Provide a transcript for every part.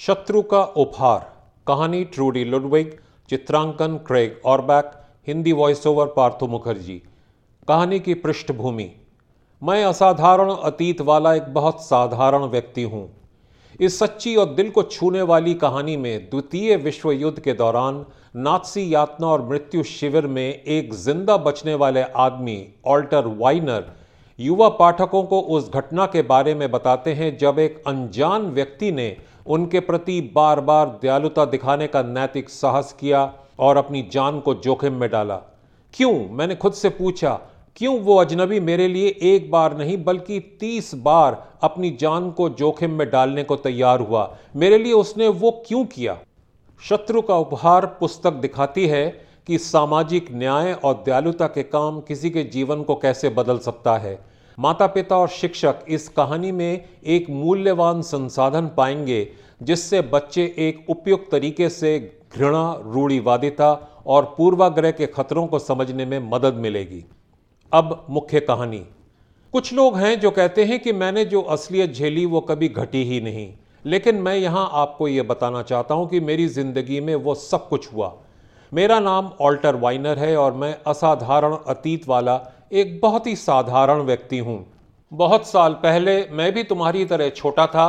शत्रु का उपहार, कहानी ट्रूडी लुडविग चित्रांकन Craig Orback Hindi voice over Partho Mukherjee. कहानी की पृष्ठभूमि। मैं असाधारण अतीत वाला एक बहुत साधारण व्यक्ति हूँ। इस सच्ची और दिल को छूने वाली कहानी में द्वितीय विश्व युद्ध के दौरान नाथसी यातना और मृत्यु शिविर में एक ज़िंदा बचने वाले आदमी, ऑल्टर वाइनर युवा पाठकों को उस घटना के बारे में बताते हैं जब एक अनजान व्यक्ति ने उनके प्रति बार बार दयालुता दिखाने का नैतिक साहस किया और अपनी जान को जोखिम में डाला। क्यों? मैंने खुद से पूछा, क्यों वो अजनबी मेरे लिए एक बार नहीं बल्कि तीस बार अपनी जान को जोखिम में डालने को तैयार हुआ? मेरे लिए उसने वो क्यों किया? शत्रु का उपहार पुस्तक दिखाती है कि सामाजिक न्याय और दयालुता के काम किसी के जीवन को कैसे बदल सकता है? माता पिता और शिक्षक इस कहानी में एक मूल्यवान संसाधन पाएँगे, जिससे बच्चे एक उपयुक्त तरीके से घृणा, रूढ़ीवादिता और पूर्वाग्रह के खतरों को समझने में मदद मिलेगी। अब मुख्य कहानी। कुछ लोग हैं जो कहते हैं कि मैंने जो असलियत झेली वो कभी घटी ही नहीं, लेकिन मैं यहाँ आपको यह बताना चाहता हूँ कि मेरी ज़िंदगी में वो सब कुछ हुआ। मेरा नाम ऑल्टर वाइनर है और मैं असाधारण अतीत वाला एक बहुत ही साधारण व्यक्ति हूँ। बहुत साल पहले मैं भी तुम्हारी तरह छोटा था।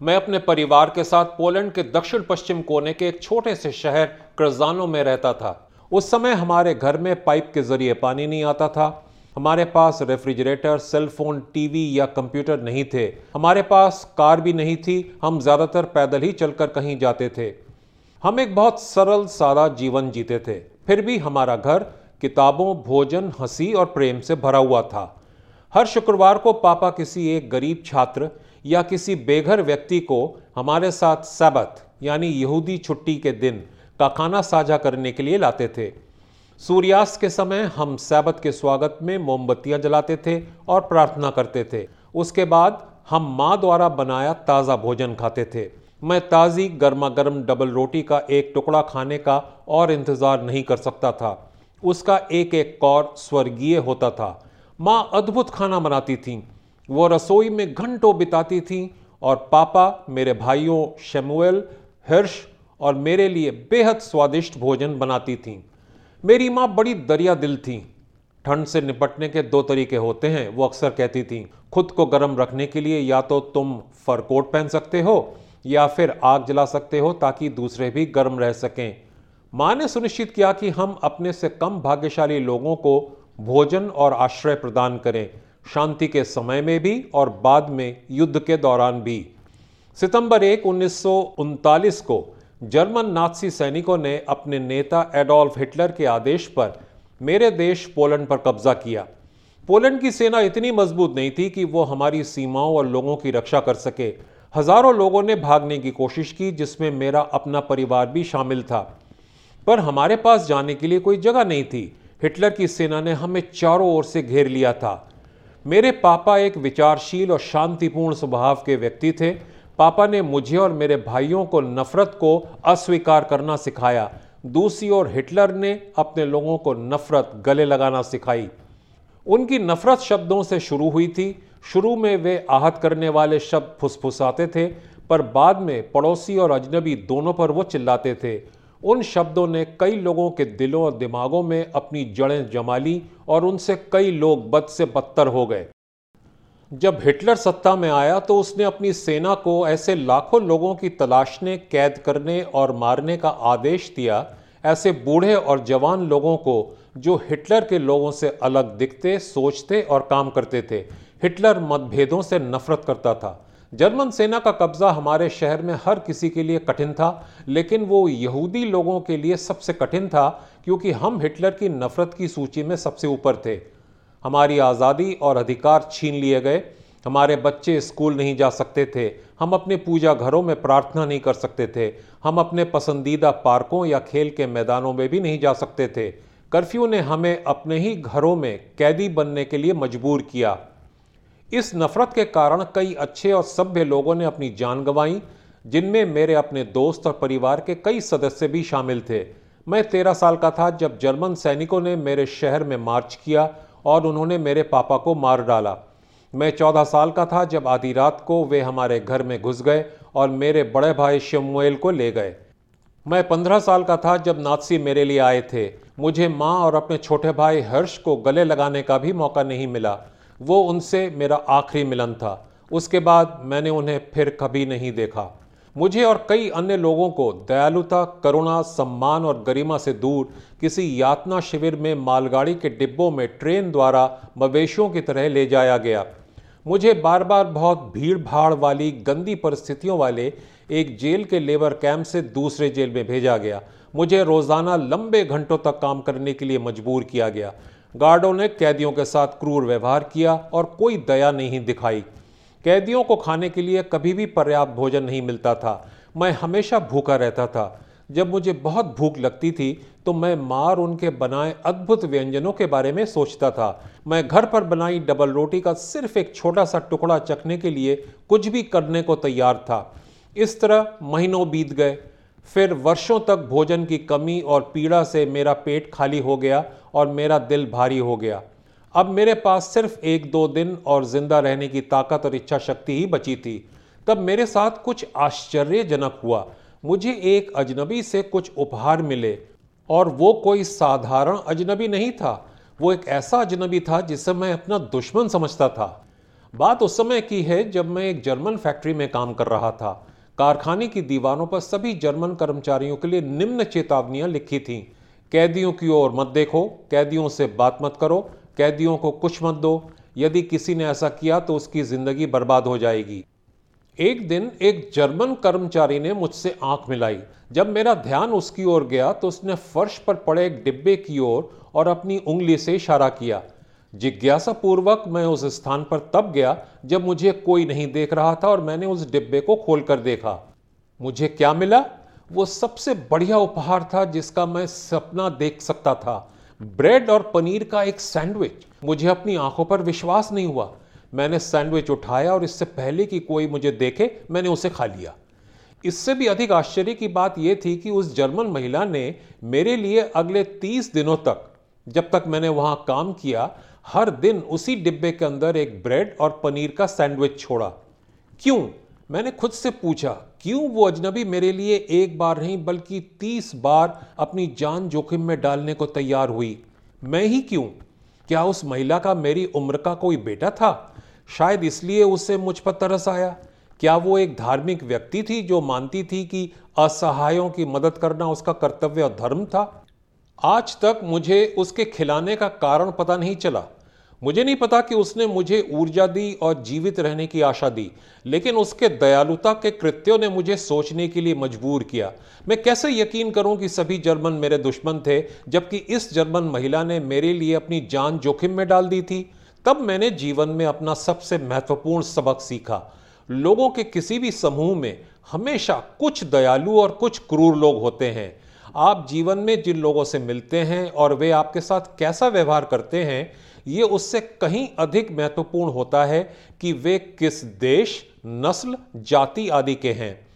मैं अपने परिवार के साथ पोलैंड के दक्षिण पश्चिम कोने के एक छोटे से शहर क्रजानो में रहता था। उस समय हमारे घर में पाइप के ज़रिए पानी नहीं आता था। हमारे पास रेफ्रिजरेटर, सेल फ़ोन, टीवी या कंप्यूटर नहीं थे। हमारे पास कार भी नहीं थी। हम ज़्यादातर पैदल ही चलकर कहीं जाते थे। हम एक बहुत सरल सादा जीवन जीते थे, फिर भी हमारा घर किताबों, भोजन, हँसी और प्रेम से भरा हुआ था। हर शुक्रवार को पापा किसी एक गरीब छात्र या किसी बेघर व्यक्ति को हमारे साथ सबत यानी यहूदी छुट्टी के दिन, का खाना साझा करने के लिए लाते थे। सूर्यास्त के समय हम सैबत के स्वागत में मोमबत्तियाँ जलाते थे और प्रार्थना करते थे। उसके बाद हम माँ द्वारा बनाया ताज़ा भोजन खाते थे। मैं ताज़ी गर्मा गर्म डबल रोटी का एक टुकड़ा खाने का और इंतज़ार नहीं कर सकता था। उसका एक एक कौर स्वर्गीय होता था। माँ अद्भुत खाना बनाती थी। वो रसोई में घंटों बिताती थी और पापा, मेरे भाइयों शेमुएल, हर्ष और मेरे लिए बेहद स्वादिष्ट भोजन बनाती थी। मेरी माँ बड़ी दरिया दिल थी। ठंड से निपटने के दो तरीके होते हैं, वो अक्सर कहती थी, खुद को गर्म रखने के लिए या तो तुम फर कोट पहन सकते हो या फिर आग जला सकते हो ताकि दूसरे भी गर्म रह सकें। माँ ने सुनिश्चित किया कि हम अपने से कम भाग्यशाली लोगों को भोजन और आश्रय प्रदान करें, शांति के समय में भी और बाद में युद्ध के दौरान भी। सितंबर एक, उन्नीस को जर्मन नाथसी सैनिकों ने अपने नेता एडोल्फ हिटलर के आदेश पर मेरे देश पोलैंड पर कब्जा किया। पोलैंड की सेना इतनी मज़बूत नहीं थी कि वो हमारी सीमाओं और लोगों की रक्षा कर सके। हज़ारों लोगों ने भागने की कोशिश की, जिसमें मेरा अपना परिवार भी शामिल था। पर हमारे पास जाने के लिए कोई जगह नहीं थी। हिटलर की सेना ने हमें चारों ओर से घेर लिया था। मेरे पापा एक विचारशील और शांतिपूर्ण स्वभाव के व्यक्ति थे। पापा ने मुझे और मेरे भाइयों को नफरत को अस्वीकार करना सिखाया। दूसरी ओर हिटलर ने अपने लोगों को नफरत गले लगाना सिखाई। उनकी नफरत शब्दों से शुरू हुई थी। शुरू में वे आहत करने वाले शब्द फुसफुसाते थे, पर बाद में पड़ोसी और अजनबी दोनों पर वो चिल्लाते थे। उन शब्दों ने कई लोगों के दिलों और दिमागों में अपनी जड़ें जमा ली और उनसे कई लोग बद से बदतर हो गए। जब हिटलर सत्ता में आया तो उसने अपनी सेना को ऐसे लाखों लोगों की तलाशने, कैद करने और मारने का आदेश दिया, ऐसे बूढ़े और जवान लोगों को जो हिटलर के लोगों से अलग दिखते, सोचते और काम करते थे। हिटलर मतभेदों से नफरत करता था। जर्मन सेना का कब्जा हमारे शहर में हर किसी के लिए कठिन था, लेकिन वो यहूदी लोगों के लिए सबसे कठिन था, क्योंकि हम हिटलर की नफरत की सूची में सबसे ऊपर थे। हमारी आज़ादी और अधिकार छीन लिए गए। हमारे बच्चे स्कूल नहीं जा सकते थे। हम अपने पूजा घरों में प्रार्थना नहीं कर सकते थे। हम अपने पसंदीदा पार्कों या खेल के मैदानों में भी नहीं जा सकते थे। कर्फ्यू ने हमें अपने ही घरों में कैदी बनने के लिए मजबूर किया। इस नफरत के कारण कई अच्छे और सभ्य लोगों ने अपनी जान गंवाई, जिनमें मेरे अपने दोस्त और परिवार के कई सदस्य भी शामिल थे। मैं तेरह साल का था जब जर्मन सैनिकों ने मेरे शहर में मार्च किया और उन्होंने मेरे पापा को मार डाला। मैं चौदह साल का था जब आधी रात को वे हमारे घर में घुस गए और मेरे बड़े भाई शमुएल को ले गए। मैं पंद्रह साल का था जब नाथसी मेरे लिए आए थे। मुझे माँ और अपने छोटे भाई हर्ष को गले लगाने का भी मौका नहीं मिला। वो उनसे मेरा आखिरी मिलन था। उसके बाद मैंने उन्हें फिर कभी नहीं देखा। मुझे और कई अन्य लोगों को दयालुता, करुणा, सम्मान और गरिमा से दूर किसी यातना शिविर में मालगाड़ी के डिब्बों में ट्रेन द्वारा मवेशियों की तरह ले जाया गया। मुझे बार बार बहुत भीड़ भाड़ वाली, गंदी परिस्थितियों वाले एक जेल के लेबर कैंप से दूसरे जेल में भेजा गया। मुझे रोज़ाना लंबे घंटों तक काम करने के लिए मजबूर किया गया। गार्डों ने कैदियों के साथ क्रूर व्यवहार किया और कोई दया नहीं दिखाई। कैदियों को खाने के लिए कभी भी पर्याप्त भोजन नहीं मिलता था। मैं हमेशा भूखा रहता था। जब मुझे बहुत भूख लगती थी तो मैं मार उनके बनाए अद्भुत व्यंजनों के बारे में सोचता था। मैं घर पर बनाई डबल रोटी का सिर्फ़ एक छोटा सा टुकड़ा चखने के लिए कुछ भी करने को तैयार था। इस तरह महीनों बीत गए। फिर वर्षों तक भोजन की कमी और पीड़ा से मेरा पेट खाली हो गया और मेरा दिल भारी हो गया। अब मेरे पास सिर्फ़ एक दो दिन और ज़िंदा रहने की ताकत और इच्छा शक्ति ही बची थी। तब मेरे साथ कुछ आश्चर्यजनक हुआ। मुझे एक अजनबी से कुछ उपहार मिले और वो कोई साधारण अजनबी नहीं था। वो एक ऐसा अजनबी था जिसे मैं अपना दुश्मन समझता था। बात उस समय की है जब मैं एक जर्मन फैक्ट्री में काम कर रहा था। कारखाने की दीवारों पर सभी जर्मन कर्मचारियों के लिए निम्न चेतावनियाँ लिखी थीं। कैदियों की ओर मत देखो, कैदियों से बात मत करो, कैदियों को कुछ मत दो। यदि किसी ने ऐसा किया तो उसकी ज़िंदगी बर्बाद हो जाएगी। एक दिन एक जर्मन कर्मचारी ने मुझसे आँख मिलाई। जब मेरा ध्यान उसकी ओर गया तो उसने फर्श पर पड़े एक डिब्बे की ओर और और अपनी उंगली से इशारा किया। जिज्ञासा पूर्वक मैं उस स्थान पर तब गया जब मुझे कोई नहीं देख रहा था और मैंने उस डिब्बे को खोलकर देखा। मुझे क्या मिला? वो सबसे बढ़िया उपहार था जिसका मैं सपना देख सकता था। ब्रेड और पनीर का एक सैंडविच। मुझे अपनी आँखों पर विश्वास नहीं हुआ। मैंने सैंडविच उठाया और इससे पहले कि कोई मुझे देखे, मैंने उसे खा लिया। इससे भी अधिक आश्चर्य की बात यह थी कि उस जर्मन महिला ने मेरे लिए अगले तीस दिनों तक, जब तक मैंने वहाँ काम किया हर दिन उसी डिब्बे के अंदर एक ब्रेड और पनीर का सैंडविच छोड़ा। क्यों? मैंने खुद से पूछा, क्यों वो अजनबी मेरे लिए एक बार नहीं, बल्कि तीस बार अपनी जान जोखिम में डालने को तैयार हुई। मैं ही क्यों? क्या उस महिला का मेरी उम्र का कोई बेटा था? शायद इसलिए उसे मुझ पर तरस आया। क्या वो एक धार्मिक व्यक्ति थी जो मानती थी कि असहायों की मदद करना उसका कर्तव्य और धर्म था? आज तक मुझे उसके खिलाने का कारण पता नहीं चला। मुझे नहीं पता कि उसने मुझे ऊर्जा दी और जीवित रहने की आशा दी, लेकिन उसके दयालुता के कृत्यों ने मुझे सोचने के लिए मजबूर किया। मैं कैसे यकीन करूँ कि सभी जर्मन मेरे दुश्मन थे, जबकि इस जर्मन महिला ने मेरे लिए अपनी जान जोखिम में डाल दी थी? तब मैंने जीवन में अपना सबसे महत्वपूर्ण सबक सीखा। लोगों के किसी भी समूह में हमेशा कुछ दयालु और कुछ क्रूर लोग होते हैं। आप जीवन में जिन लोगों से मिलते हैं और वे आपके साथ कैसा व्यवहार करते हैं, ये उससे कहीं अधिक महत्वपूर्ण होता है कि वे किस देश, नस्ल, जाति आदि के हैं।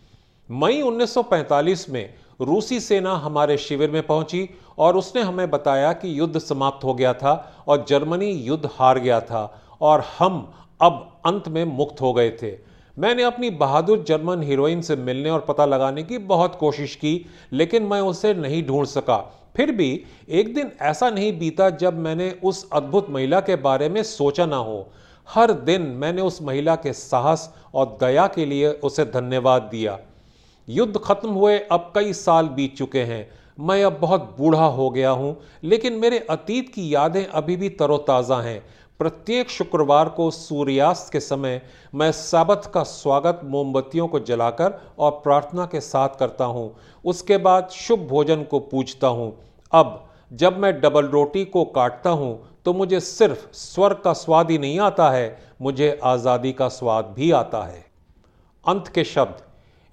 मई 1945 में रूसी सेना हमारे शिविर में पहुँची और उसने हमें बताया कि युद्ध समाप्त हो गया था और जर्मनी युद्ध हार गया था और हम अब अंत में मुक्त हो गए थे। मैंने अपनी बहादुर जर्मन हीरोइन से मिलने और पता लगाने की बहुत कोशिश की, लेकिन मैं उसे नहीं ढूंढ सका। फिर भी एक दिन ऐसा नहीं बीता जब मैंने उस अद्भुत महिला के बारे में सोचा ना हो। हर दिन मैंने उस महिला के साहस और दया के लिए उसे धन्यवाद दिया। युद्ध खत्म हुए, अब कई साल बीत चुके हैं। मैं अब बहुत बूढ़ा हो गया हूँ, लेकिन मेरे अतीत की यादें अभी भी तरोताज़ा हैं। प्रत्येक शुक्रवार को सूर्यास्त के समय मैं साबत का स्वागत मोमबत्तियों को जलाकर और प्रार्थना के साथ करता हूँ। उसके बाद शुभ भोजन को पूजता हूँ। अब, जब मैं डबल रोटी को काटता हूँ तो मुझे सिर्फ़ स्वर का स्वाद ही नहीं आता है, मुझे आज़ादी का स्वाद भी आता है। अंत के शब्द।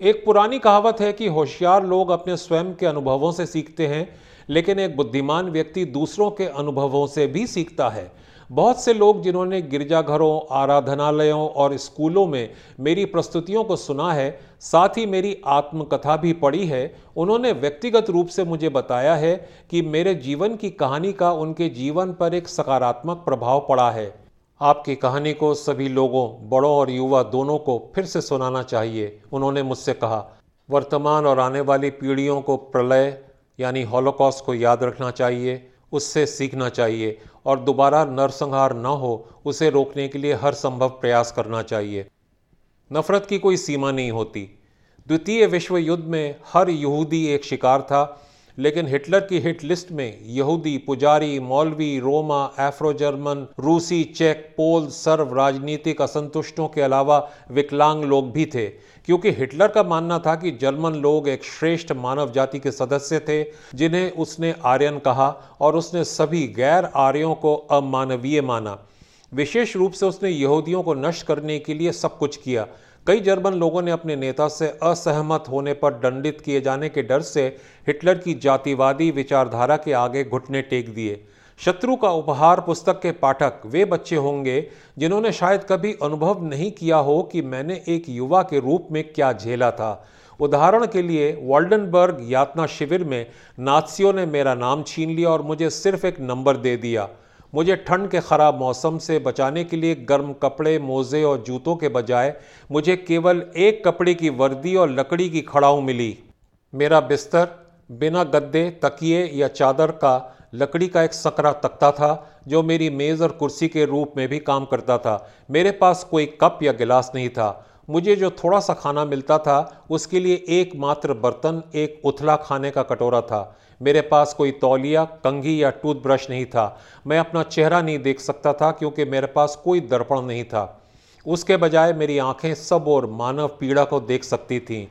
एक पुरानी कहावत है कि होशियार लोग अपने स्वयं के अनुभवों से सीखते हैं, लेकिन एक बुद्धिमान व्यक्ति दूसरों के अनुभवों से भी सीखता है। बहुत से लोग जिन्होंने गिरजाघरों, आराधनालयों और स्कूलों में मेरी प्रस्तुतियों को सुना है, साथ ही मेरी आत्मकथा भी पढ़ी है, उन्होंने व्यक्तिगत रूप से मुझे बताया है कि मेरे जीवन की कहानी का उनके जीवन पर एक सकारात्मक प्रभाव पड़ा है। आपकी कहानी को सभी लोगों, बड़ों और युवा दोनों को फिर से सुनाना चाहिए, उन्होंने मुझसे कहा। वर्तमान और आने वाली पीढ़ियों को प्रलय, यानी हॉलोकॉस्ट को याद रखना चाहिए उससे सीखना चाहिए और दोबारा नरसंहार न हो, उसे रोकने के लिए हर संभव प्रयास करना चाहिए। नफरत की कोई सीमा नहीं होती। द्वितीय विश्व युद्ध में हर यहूदी एक शिकार था। लेकिन हिटलर की हिट लिस्ट में यहूदी, पुजारी, मौलवी, रोमा एफ्रो जर्मन रूसी, चेक, पोल, सर्व राजनीतिक असंतुष्टों के अलावा विकलांग लोग भी थे। क्योंकि हिटलर का मानना था कि जर्मन लोग एक श्रेष्ठ मानव जाति के सदस्य थे, जिन्हें उसने आर्यन कहा और उसने सभी गैर आर्यों को अमानवीय माना। विशेष रूप से उसने यहूदियों को नष्ट करने के लिए सब कुछ किया। कई जर्मन लोगों ने अपने नेता से असहमत होने पर दंडित किए जाने के डर से हिटलर की जातिवादी विचारधारा के आगे घुटने टेक दिए। शत्रु का उपहार पुस्तक के पाठक वे बच्चे होंगे जिन्होंने शायद कभी अनुभव नहीं किया हो कि मैंने एक युवा के रूप में क्या झेला था। उदाहरण के लिए, वाल्डनबर्ग यातना शिविर में नाथसियों ने मेरा नाम छीन लिया और मुझे सिर्फ़ एक नंबर दे दिया। मुझे ठंड के ख़राब मौसम से बचाने के लिए गर्म कपड़े, मोज़े और जूतों के बजाय मुझे केवल एक कपड़े की वर्दी और लकड़ी की खड़ाऊ मिली। मेरा बिस्तर बिना गद्दे, तकिए या चादर का लकड़ी का एक सकरा तख्ता था, जो मेरी मेज़ और कुर्सी के रूप में भी काम करता था। मेरे पास कोई कप या गिलास नहीं था। मुझे जो थोड़ा सा खाना मिलता था, उसके लिए एकमात्र बर्तन, एक उथला खाने का कटोरा था। मेरे पास कोई तौलिया, कंघी या टूथब्रश नहीं था। मैं अपना चेहरा नहीं देख सकता था, क्योंकि मेरे पास कोई दर्पण नहीं था। उसके बजाय मेरी आँखें सब और मानव पीड़ा को देख सकती थीं।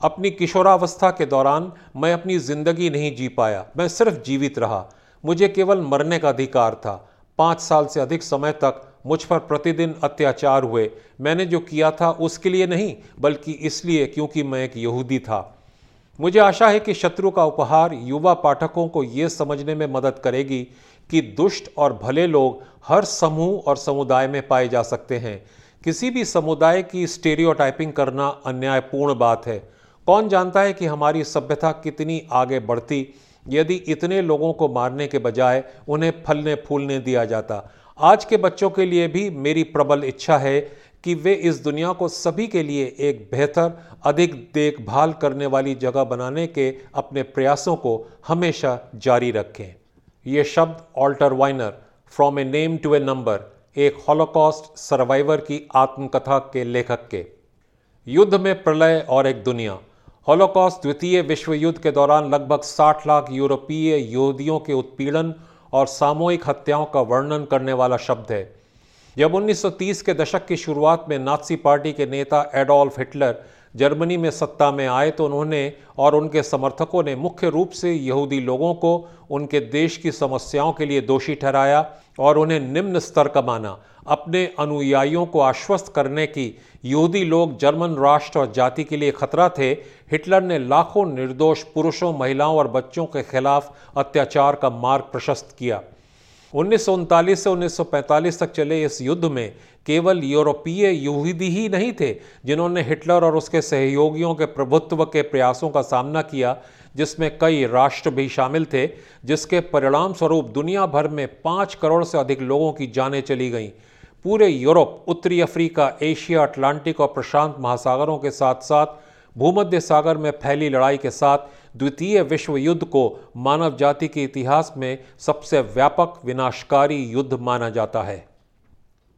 अपनी किशोरावस्था के दौरान मैं अपनी ज़िंदगी नहीं जी पाया। मैं सिर्फ़ जीवित रहा। मुझे केवल मरने का अधिकार था। पाँच साल से अधिक समय तक मुझ पर प्रतिदिन अत्याचार हुए। मैंने जो किया था, उसके लिए नहीं, बल्कि इसलिए क्योंकि मैं एक यहूदी था। मुझे आशा है कि शत्रु का उपहार युवा पाठकों को ये समझने में मदद करेगी कि दुष्ट और भले लोग हर समूह और समुदाय में पाए जा सकते हैं। किसी भी समुदाय की स्टेरियोटाइपिंग करना अन्यायपूर्ण बात है। कौन जानता है कि हमारी सभ्यता कितनी आगे बढ़ती यदि इतने लोगों को मारने के बजाय उन्हें फलने फूलने दिया जाता। आज के बच्चों के लिए भी मेरी प्रबल इच्छा है कि वे इस दुनिया को सभी के लिए एक बेहतर, अधिक देखभाल करने वाली जगह बनाने के अपने प्रयासों को हमेशा जारी रखें। ये शब्द Alter Wiener from a name to a number, एक हॉलोकॉस्ट सर्वाइवर की आत्मकथा के लेखक के। युद्ध में प्रलय और एक दुनिया। हॉलोकॉस्ट द्वितीय विश्व युद्ध के दौरान लगभग 60 लाख यूरोपीय यहूदियों के उत्पीड़न और सामूहिक हत्याओं का वर्णन करने वाला शब्द है। जब 1930 के दशक की शुरुआत में नाथसी पार्टी के नेता एडोल्फ हिटलर जर्मनी में सत्ता में आए तो उन्होंने और उनके समर्थकों ने मुख्य रूप से यहूदी लोगों को उनके देश की समस्याओं के लिए दोषी ठहराया और उन्हें निम्न स्तर का माना। अपने अनुयायियों को आश्वस्त करने की यहूदी लोग जर्मन राष्ट्र और जाति के लिए खतरा थे। हिटलर ने लाखों निर्दोष पुरुषों, महिलाओं और बच्चों के खिलाफ अत्याचार का मार्ग प्रशस्त किया। उन्नीस सौ उनतालीस से 1945 तक चले इस युद्ध में केवल यूरोपीय यहूदी ही नहीं थे जिन्होंने हिटलर और उसके सहयोगियों के प्रभुत्व के प्रयासों का सामना किया, जिसमें कई राष्ट्र भी शामिल थे, जिसके परिणाम स्वरूप दुनिया भर में पाँच करोड़ से अधिक लोगों की जानें चली गईं। पूरे यूरोप, उत्तरी अफ्रीका, एशिया, अटलांटिक और प्रशांत महासागरों के साथ साथ भूमध्य सागर में फैली लड़ाई के साथ द्वितीय विश्व युद्ध को मानव जाति के इतिहास में सबसे व्यापक विनाशकारी युद्ध माना जाता है।